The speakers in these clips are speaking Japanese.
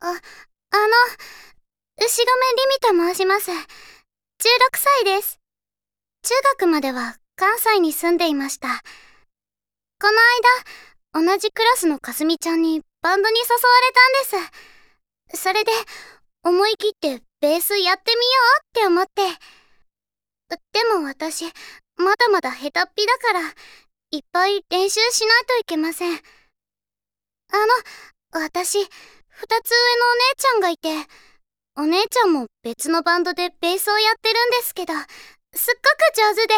あ、あの、牛込リミと申します。16歳です。中学までは関西に住んでいました。この間、同じクラスのかすみちゃんにバンドに誘われたんです。それで、思い切ってベースやってみようって思って。でも私、まだまだ下手っぴだから、いっぱい練習しないといけません。あの、私、二つ上のお姉ちゃんがいて、お姉ちゃんも別のバンドでベースをやってるんですけど、すっごく上手で、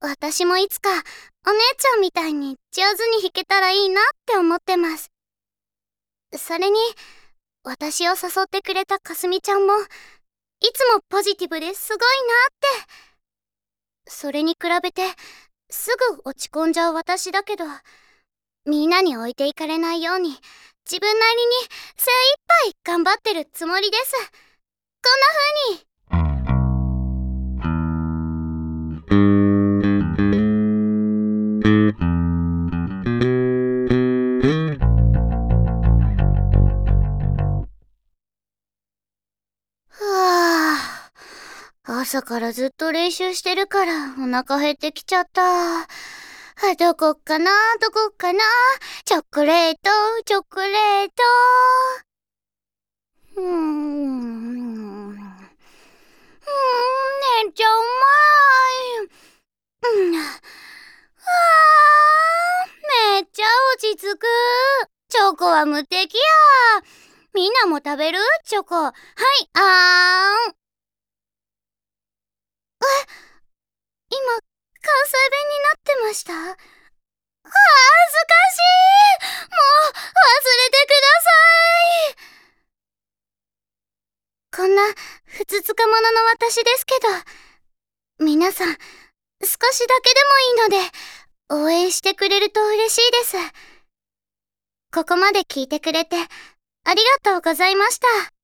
私もいつかお姉ちゃんみたいに上手に弾けたらいいなって思ってます。それに、私を誘ってくれたかすみちゃんも、いつもポジティブですごいなって。それに比べて、すぐ落ち込んじゃう私だけど、みんなに置いていかれないように、自分なりに精一杯頑張ってるつもりです。こんな風に。朝からずっと練習してるからお腹減ってきちゃった。あ、どこかな？どこかな？チョコレート、チョコレート？うーん。うーん、めっちゃうまい。うん。あめっちゃ落ち着く。チョコは無敵や。みんなも食べる？チョコ。はい、あーん。え今、関西弁ました？恥ずかしいもう、忘れてくださいこんな、ふつつか者の私ですけど、皆さん、少しだけでもいいので、応援してくれると嬉しいです。ここまで聞いてくれて、ありがとうございました。